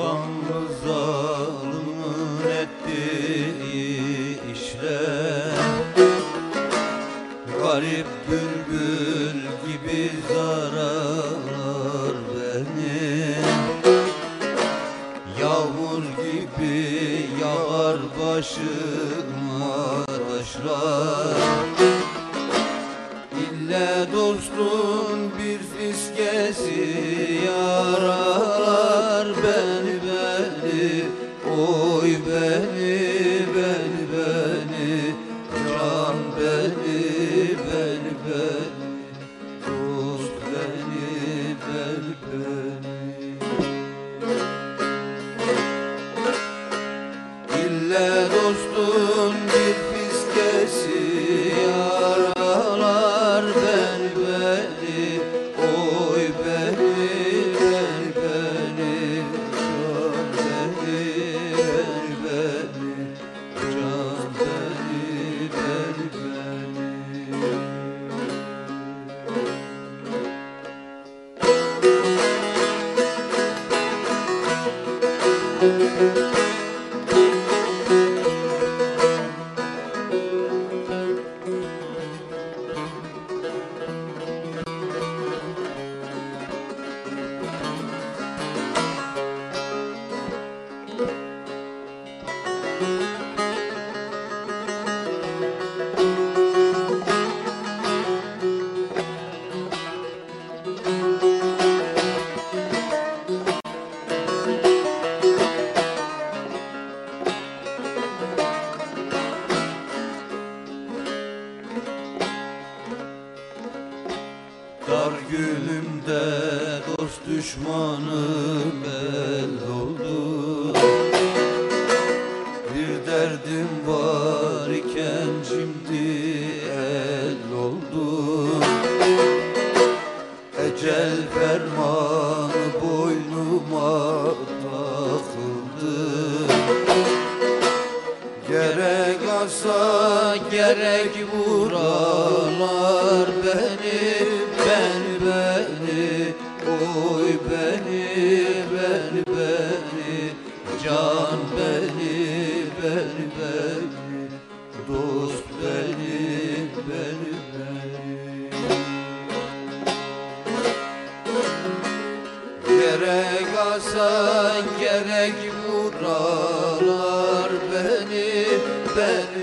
Vanlı zalimin ettiği işler Garip bülbül gibi zarar beni Yağmur gibi yağar başıma taşlar beni beni beni Can beni beni beni Dost beni beni beni. İlle dost düşmanım el oldu. Bir derdim var iken şimdi el oldu. Ecel fermanı boynuma takıldı. Gerek asa gerek vuralar Beni beni oy beni beni beni Can beni beni beni Dost beni beni beni. Gerek asan gerek vuralar beni Beni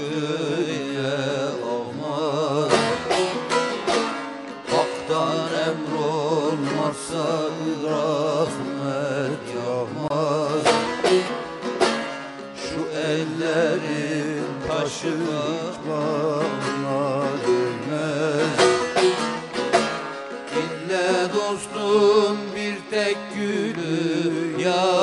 göğe almaz. Hak'tan emrolmazsa rahmet yağmaz. Şu ellerin taşı bana değmez İlle dostum bir tek gülü yaralar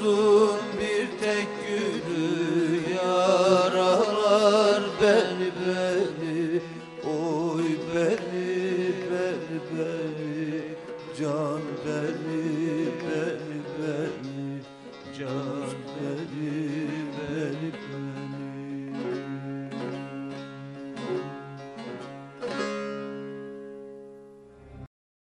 İlle